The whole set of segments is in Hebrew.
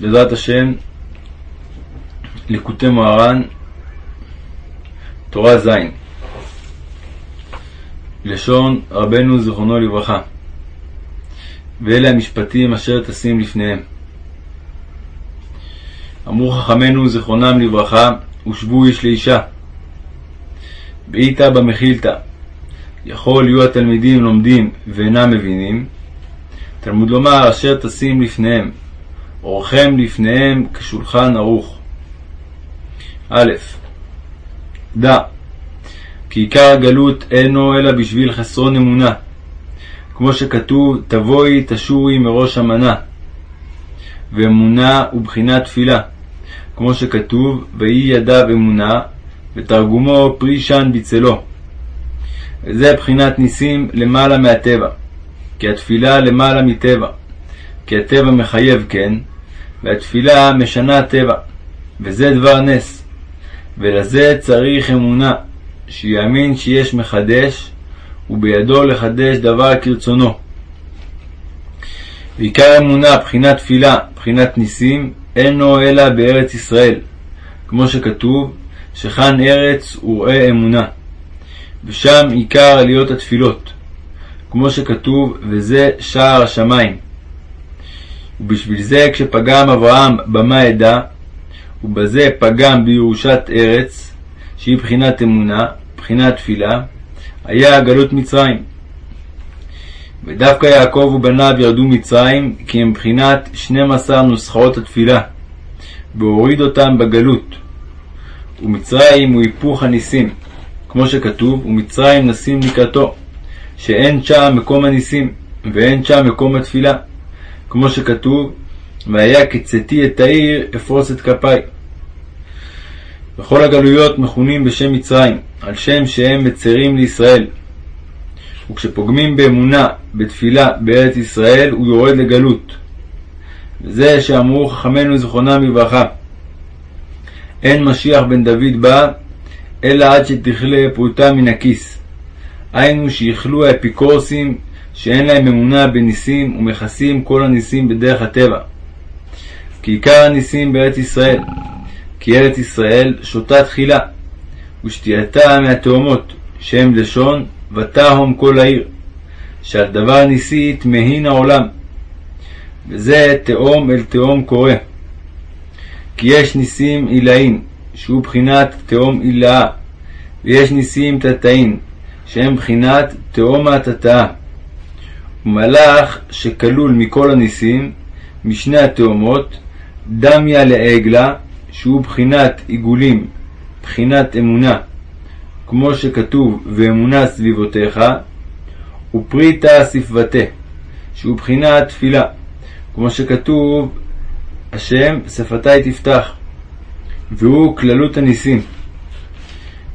בעזרת השם, ליקוטי מוהר"ן, תורה ז', לשון רבנו זיכרונו לברכה, ואלה המשפטים אשר תשים לפניהם. אמרו חכמינו זיכרונם לברכה, ושבו איש לאישה. בעיתא במחילתא, יכול יהיו התלמידים לומדים ואינם מבינים, תלמוד לומר אשר תשים לפניהם, אורכם לפניהם כשולחן ערוך. א. דע כי עיקר הגלות אינו אלא בשביל חסרון אמונה, כמו שכתוב תבואי תשורי מראש המנה, ואמונה הוא בחינת תפילה, כמו שכתוב ויהי ידיו אמונה, ותרגומו פרי שן בצלו. וזה בחינת ניסים למעלה מהטבע, כי התפילה למעלה מטבע, כי הטבע מחייב כן, והתפילה משנה טבע, וזה דבר נס. ולזה צריך אמונה, שיאמין שיש מחדש, ובידו לחדש דבר כרצונו. ועיקר אמונה, בחינת תפילה, בחינת ניסים, אינו אלא בארץ ישראל, כמו שכתוב, שכאן ארץ וראה אמונה. ושם עיקר עליות התפילות, כמו שכתוב, וזה שער השמיים. ובשביל זה כשפגם אברהם במה עדה, ובזה פגם בירושת ארץ, שהיא בחינת אמונה, בחינת תפילה, היה גלות מצרים. ודווקא יעקב ובניו ירדו מצרים, כי הם בחינת 12 נוסחאות התפילה, והוריד אותם בגלות. ומצרים הוא היפוך הניסים, כמו שכתוב, ומצרים נשים לקראתו, שאין שם מקום הניסים, ואין שם מקום התפילה. כמו שכתוב, והיה כצאתי את העיר אפרוס את כפיי. וכל הגלויות מכונים בשם מצרים, על שם שהם מצרים לישראל. וכשפוגמים באמונה, בתפילה, בארץ ישראל, הוא יורד לגלות. וזה שאמרו חכמינו זכרונם לברכה, אין משיח בן דוד בא, אלא עד שתכלה פרוטה מן הכיס. היינו שיכלו האפיקורסים שאין להם אמונה בניסים ומכסים כל הניסים בדרך הטבע. כי עיקר הניסים בארץ ישראל, כי ארץ ישראל שותה תחילה, ושתייתה מהתאומות, שהם לשון ותהום כל העיר, שעל דבר ניסי תמהין העולם, וזה תהום אל תהום קורא. כי יש ניסים עילאין, שהוא בחינת תהום עילאה, ויש ניסים תתאין, שהם בחינת תהום התתאה. ומלאך שכלול מכל הניסים, משני התאומות, דמיה לעגלה, שהוא בחינת עיגולים, בחינת אמונה, כמו שכתוב ואמונה סביבותיך, ופריטה ספבתה, שהוא בחינת תפילה, כמו שכתוב השם שפתי תפתח, והוא כללות הניסים.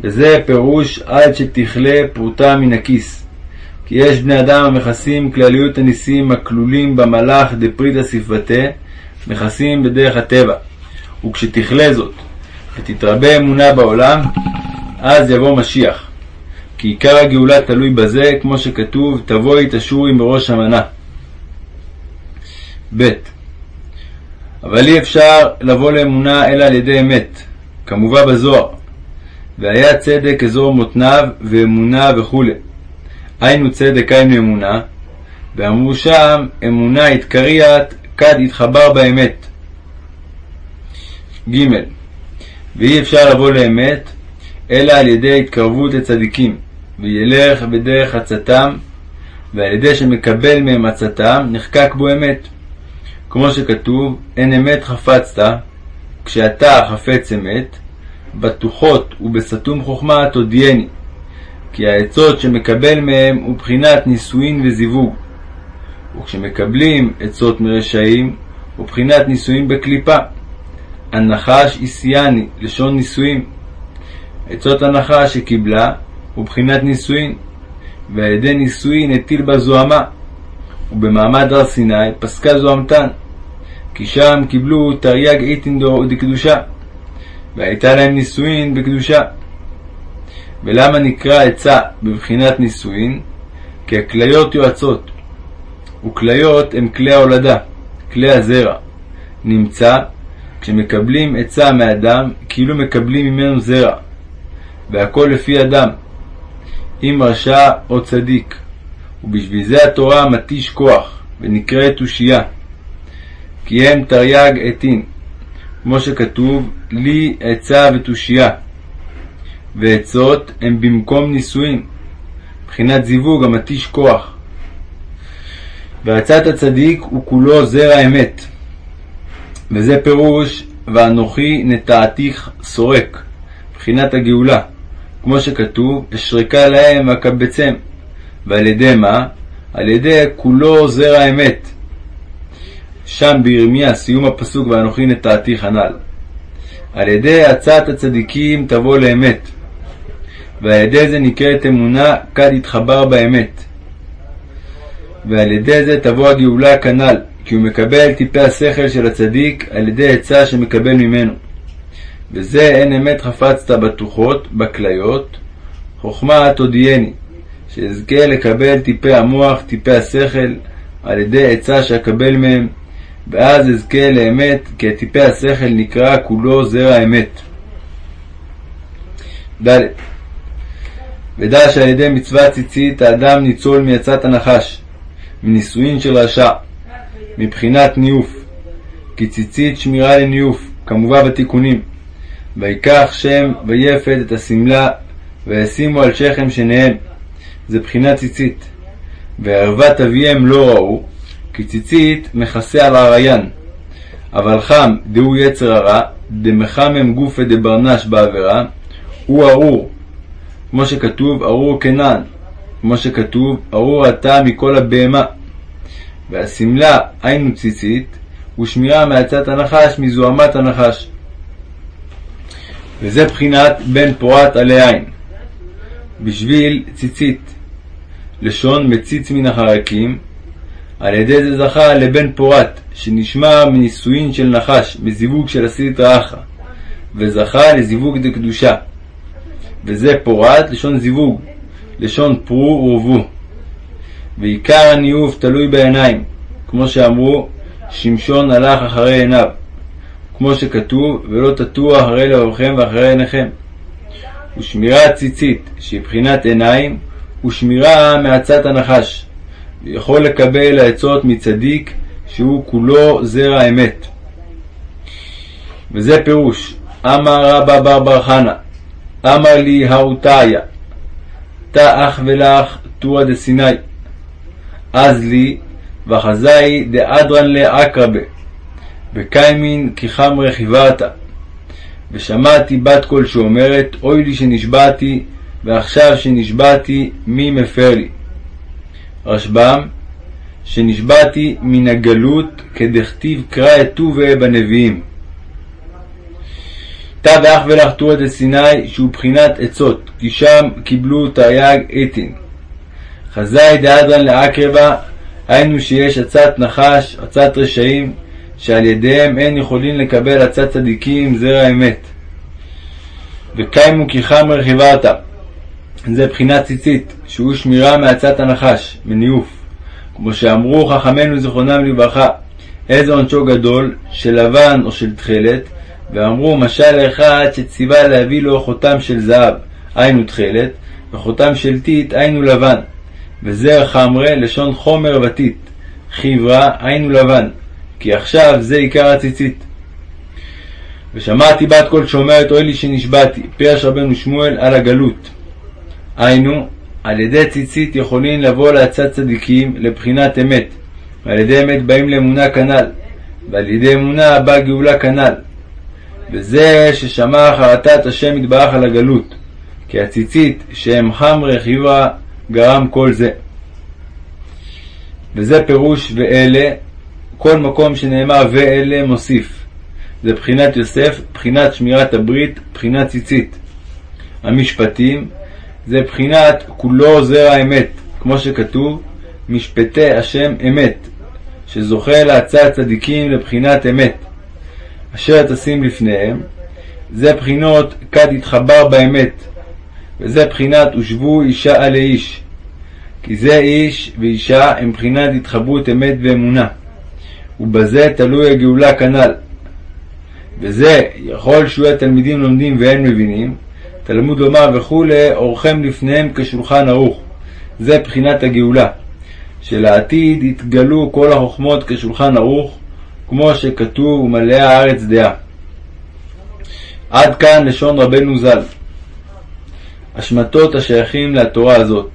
וזה פירוש עד שתכלה פרוטה מן הכיס. כי יש בני אדם המכסים כלליות הניסים הכלולים במלאך דפרידא ספבתה, מכסים בדרך הטבע. וכשתכלה זאת, ותתרבה אמונה בעולם, אז יבוא משיח. כי עיקר הגאולה תלוי בזה, כמו שכתוב, תבואי תשורי מראש המנה. ב. אבל אי אפשר לבוא לאמונה אלא על ידי אמת, כמובא בזוהר. והיה צדק אזור מותניו ואמונה וכו'. היינו צדק היינו אמונה, ואמרו שם אמונה התקריית כד יתחבר באמת. ג. ואי אפשר לבוא לאמת אלא על ידי התקרבות לצדיקים, וילך בדרך עצתם, ועל ידי שמקבל מהם עצתם, נחקק בו אמת. כמו שכתוב, אין אמת חפצת, כשאתה חפץ אמת, בטוחות ובסתום חוכמה תודיעני, כי העצות שמקבל מהם הוא בחינת נישואין וזיווג. וכשמקבלים עצות מרשעים, הוא בחינת נישואין בקליפה. הנחש איסיאני, לשון נישואין. עצות הנחש שקיבלה, הוא בחינת נישואין, ועל ידי נישואין הטיל בה זוהמה, ובמעמד הר סיני פסקה זוהמתן, כי שם קיבלו תרי"ג איתינדו דקדושה, והייתה להם נישואין בקדושה. ולמה נקרא עצה בבחינת נישואין? כי הכליות יועצות, וכליות הם כלי ההולדה, כלי הזרע, נמצא כשמקבלים עצה מאדם כאילו מקבלים ממנו זרע, והכל לפי אדם, אם רשע או צדיק, ובשביל זה התורה מתיש כוח, ונקראת תושייה. כי הם תרי"ג עטין, כמו שכתוב, לי עצה ותושייה. ועצות הם במקום נישואין, מבחינת זיווג המתיש כוח. ועצת הצדיק הוא כולו זרע אמת. וזה פירוש ואנוכי נטעתיך סורק, מבחינת הגאולה, כמו שכתוב, אשרקה להם ואקבצם. ועל ידי מה? על ידי כולו זרע אמת. שם בירמיה, סיום הפסוק ואנוכי נטעתיך הנ"ל. על ידי עצת הצדיקים תבוא לאמת. ועל ידי זה נקראת אמונה כד יתחבר באמת. ועל ידי זה תבוא הגאולה כנ"ל, כי הוא מקבל טיפי השכל של הצדיק על ידי עצה שמקבל ממנו. וזה אין אמת חפצת בטוחות, בכליות, חוכמה תודיעני, שאזכה לקבל טיפי המוח, טיפי השכל, על ידי עצה שאקבל מהם, ואז אזכה לאמת, כי טיפי השכל נקרא כולו זרע אמת. ד. ודע שעל ידי מצוות ציצית האדם ניצול מעצת הנחש, מנישואין של רשע, מבחינת ניוף, כי ציצית שמירה לניוף, כמובן בתיקונים. ויקח שם ויפת את השמלה, וישימו על שכם שניהם, זה בחינת ציצית. וערוות אביהם לא ראו, כי ציצית מכסה על הריין. אבל חם דהו יצר הרע, דמחמם גופא דברנש בעבירה, הוא ארור, כמו שכתוב ארור כנען, כמו שכתוב ארור אתה מכל הבהמה. והשמלה, היינו ציצית, ושמירה מעצת הנחש מזוהמת הנחש. וזה בחינת בן פורת עלי עין. בשביל ציצית, לשון מציץ מן החרקים, על ידי זה זכה לבן פורת, שנשמע מנישואין של נחש, בזיווג של הסילתא אחא, וזכה לזיווג דקדושה. וזה פורת לשון זיווג, לשון פרו ורבו. ועיקר הניאוף תלוי בעיניים, כמו שאמרו, שמשון הלך אחרי עיניו, כמו שכתוב, ולא תטוע אחרי לבבכם ואחרי עיניכם. ושמירת ציצית, שהיא בחינת עיניים, ושמירה מעצת הנחש, ויכול לקבל העצות מצדיק, שהוא כולו זרע אמת. וזה פירוש, אמר רבא בר בר חנא, אמר לי האותיה, תא אח ולך טורא דסיני, אז לי וחזאי דאדרן לעקרבה, וקיימין כי חמרי. ושמעתי בת קול שאומרת, אוי לי שנשבעתי, ועכשיו שנשבעתי, מי מפר לי? רשב"ם, שנשבעתי מן הגלות כדכתיב קרא אתובה בנביאים. תא ואח ולך טורא דסיני, שהוא בחינת עצות, כי שם קיבלו תרי"ג עטין. חזאי דאדרן לעקרבה, היינו שיש עצת נחש, עצת רשעים, שעל ידיהם אין יכולים לקבל עצת צדיקים זרע אמת. וקיימו כי חמר חיברת, זה בחינת ציצית, שהוא שמירה מעצת הנחש, מניאוף. כמו שאמרו חכמינו זיכרונם לברכה, איזה עונשו גדול, של לבן או של תכלת, ואמרו משל לאחד שציווה להביא לו חותם של זהב, היינו תכלת, וחותם של טיט, היינו לבן. וזרע חמרה לשון חומר וטיט, חיברה, היינו לבן, כי עכשיו זה עיקר הציצית. ושמעתי בת קול שאומרת אוי לי שנשבעתי, פירש רבנו שמואל על הגלות. היינו, על ידי ציצית יכולים לבוא לעצת צדיקים לבחינת אמת, ועל ידי אמת באים לאמונה כנ"ל, ועל ידי אמונה באה גאולה כנ"ל. וזה ששמע חרטת השם יתברך על הגלות, כי הציצית שהם חמרי חיברה גרם כל זה. וזה פירוש ואלה, כל מקום שנאמר ואלה מוסיף. זה בחינת יוסף, בחינת שמירת הברית, בחינת ציצית. המשפטים זה בחינת כולו זרע אמת, כמו שכתוב, משפטי השם אמת, שזוכה להצעת צדיקים לבחינת אמת, אשר תשים לפניהם, זה בחינות כד יתחבר באמת, וזה בחינת הושבו אישה על איש, כי זה איש ואישה הם בחינת התחברות אמת ואמונה, ובזה תלוי הגאולה כנ"ל. וזה יכול שיהיו התלמידים לומדים ואין מבינים, תלמוד לומר וכולי, אורכם לפניהם כשולחן ערוך. זה בחינת הגאולה. שלעתיד יתגלו כל החוכמות כשולחן ערוך, כמו שכתוב ומלאה הארץ דעה. עד כאן לשון רבנו ז"ל. השמטות השייכים לתורה הזאת.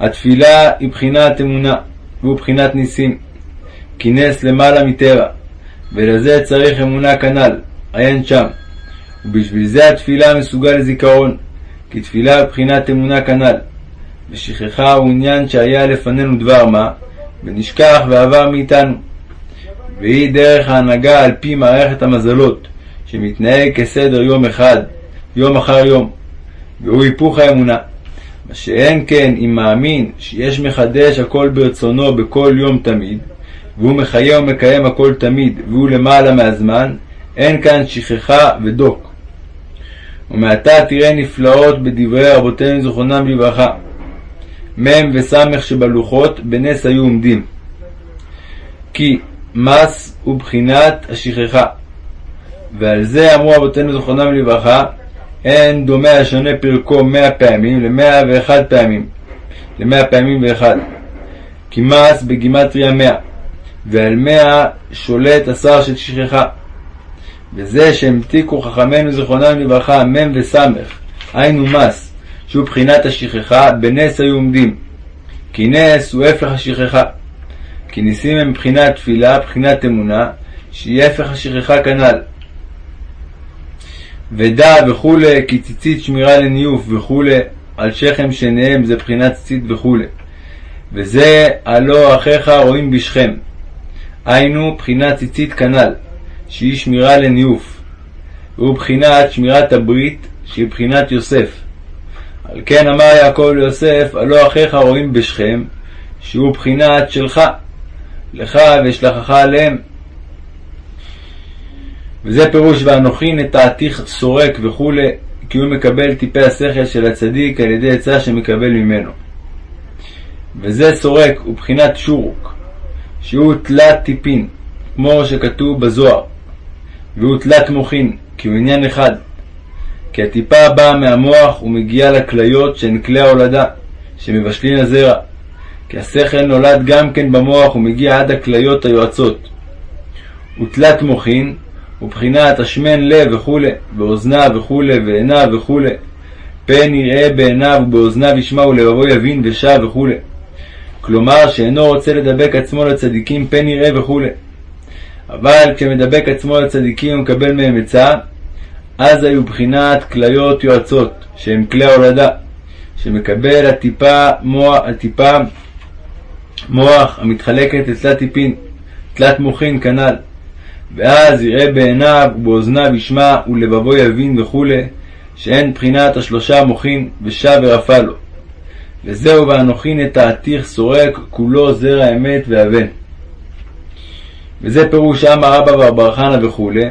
התפילה היא בחינת אמונה, והוא בחינת ניסים, כי נס למעלה מטבע, ולזה צריך אמונה כנ"ל, עיין שם. ובשביל זה התפילה מסוגל לזיכרון, כי תפילה בבחינת אמונה כנ"ל. ושכחה הוא עניין שהיה לפנינו דבר מה, ונשכח ועבר מאיתנו. והיא דרך ההנהגה על פי מערכת המזלות, שמתנהג כסדר יום אחד, יום אחר יום, והוא היפוך האמונה. מה שאין כן אם מאמין שיש מחדש הכל ברצונו בכל יום תמיד, והוא מחיה ומקיים הכל תמיד, והוא למעלה מהזמן, אין כאן שכחה ודוק. ומעתה תראה נפלאות בדברי רבותינו זכרונם לברכה. מ' וס' שבלוחות בנס היו עומדים. כי מס הוא בחינת השכחה. ועל זה אמרו רבותינו זכרונם לברכה, אין דומה השונה פרקו מאה פעמים למאה ואחד פעמים, למאה פעמים ואחד. כי מס בגימטריה מאה, ועל מאה שולט השר של שכחה. וזה שהמתיקו חכמינו זיכרונם לברכה מ' וס', היינו מס, שהוא בחינת השכחה, בנס היו עומדים. כי נס הוא הפך השכחה. כי ניסים הם בחינת תפילה, בחינת אמונה, שהיא הפך השכחה כנ"ל. ודע וכולי, כי ציצית שמירה לניוף וכולי, על שכם שניהם זה בחינת ציצית וכולי. וזה הלא אחיך רואים בשכם. היינו בחינת ציצית כנ"ל, שהיא שמירה לניוף. והוא בחינת שמירת הברית, שהיא בחינת יוסף. על כן אמר יעקב ליוסף, הלא אחיך רואים בשכם, שהוא בחינת שלך, לך ואשלחך עליהם. וזה פירוש ואנוכי נטעתיך סורק וכולי, כי הוא מקבל טיפי השכל של הצדיק על ידי עצה שמקבל ממנו. וזה סורק הוא בחינת שורוק, שהוא תלת טיפין, כמו שכתוב בזוהר, והוא תלת מוחין, כי הוא עניין אחד. כי הטיפה באה מהמוח ומגיעה לכליות שהן כלי ההולדה, שמבשלין הזרע. כי השכל נולד גם כן במוח ומגיע עד הכליות היועצות. ותלת מוחין ובחינת השמן לב וכולי, ואוזניו וכולי, ועיניו וכולי. פן יראה בעיניו ובאוזניו ישמע ולבבו יבין ושב וכולי. כלומר שאינו רוצה לדבק עצמו לצדיקים פן יראה וכולי. אבל כשמדבק עצמו לצדיקים ומקבל מהם עצה, אז היו בחינת כליות יועצות, שהם כלי ההולדה, שמקבל הטיפה מוח, הטיפה מוח המתחלקת לתלת טיפין, תלת מוחין כנ"ל. ואז יראה בעיניו ובאוזניו ישמע ולבבו יבין וכולי, שאין בחינת השלושה מוחין ושב ורפא לו. וזהו ואנוכי נטעתיך סורק כולו זרע אמת ואבן. וזה פירוש אמר רבא בר חנא וכולי,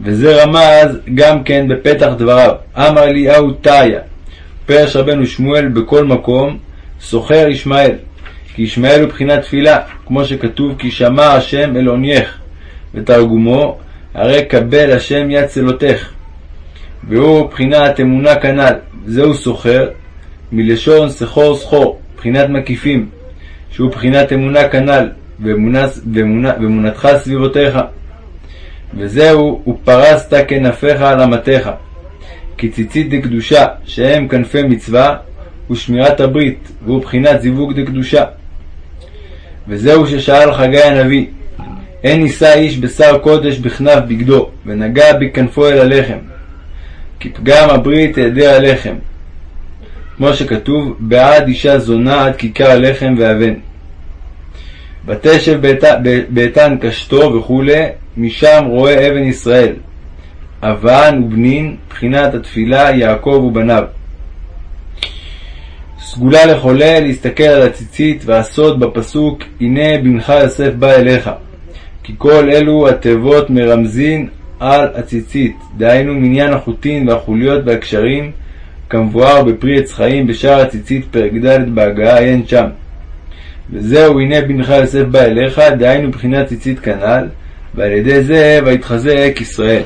וזה רמז גם כן בפתח דבריו. אמר אליהו תיה, פרש רבנו שמואל בכל מקום, סוחר ישמעאל. כי ישמעאל הוא בחינת תפילה, כמו שכתוב כי שמע השם אל עונייך, ותרגומו הרי קבל השם יד צלותך. והוא בחינת אמונה כנ"ל, זהו סוחר, מלשון סחור סחור, בחינת מקיפים, שהוא בחינת אמונה כנ"ל, ואמונתך סביבותיך. וזהו, ופרסת כנפיך על אמתיך. כי ציצית דקדושה, שהם כנפי מצווה, ושמירת הברית, והוא בחינת זיווג דקדושה. וזהו ששאל חגי הנביא, אין נישא איש בשר קודש בכנף בגדו, ונגע בכנפו אל הלחם. כי פגם הברית העדר הלחם. כמו שכתוב, בעד אישה זונה עד כיכר הלחם ואבן. ותשב באיתן קשתו וכולי, משם רואה אבן ישראל. אבן ובנין, בחינת התפילה יעקב ובניו. סגולה לחולה להסתכל על הציצית והסוד בפסוק הנה בנך יוסף בא אליך כי כל אלו התיבות מרמזין על הציצית, דהיינו מניין החוטין והחוליות והקשרים כמבואר בפרי עץ חיים בשער הציצית פרק ד' בהגעה עיין שם. וזהו הנה בנך יוסף בא אליך, דהיינו בחינת ציצית כנ"ל, ועל ידי זה ויתחזק ישראל.